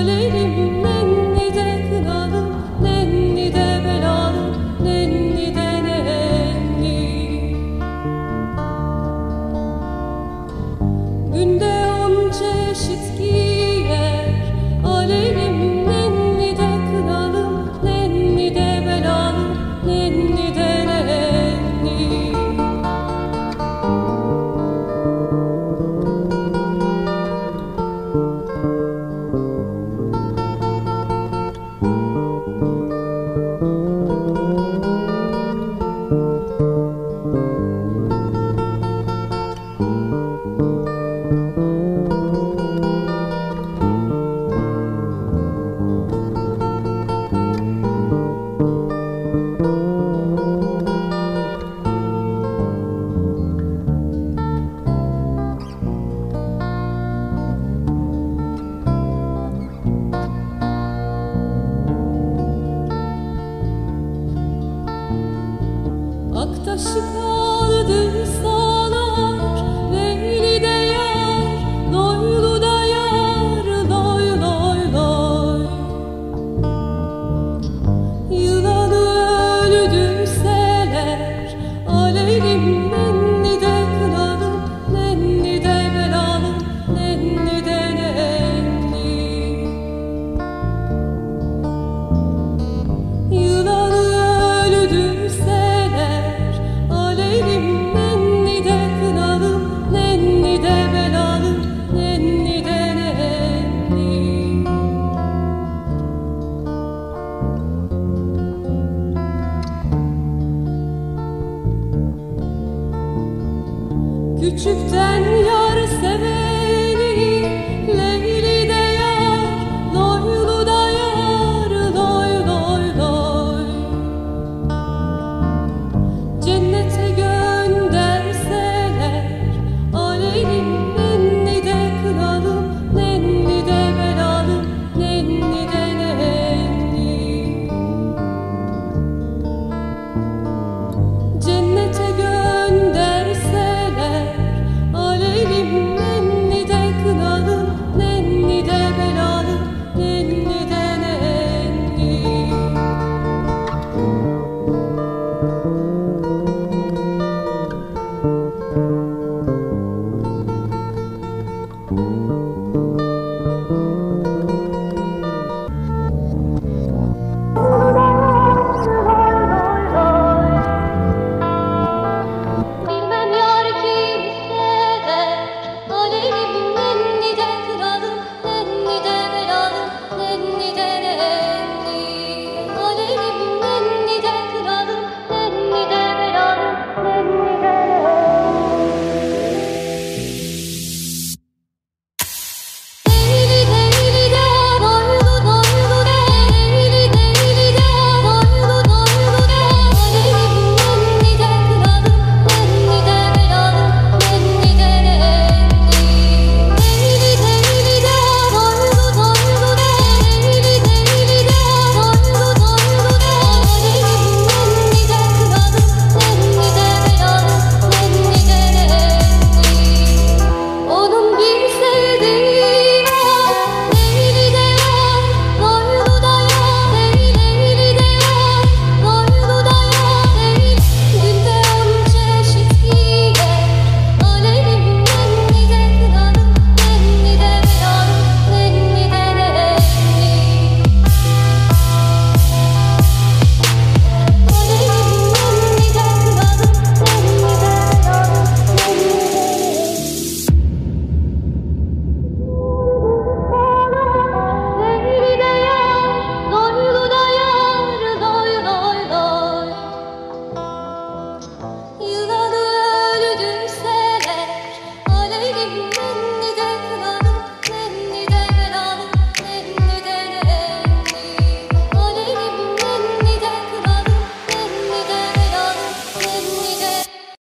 Alelimden ne de kınalı çiftten ya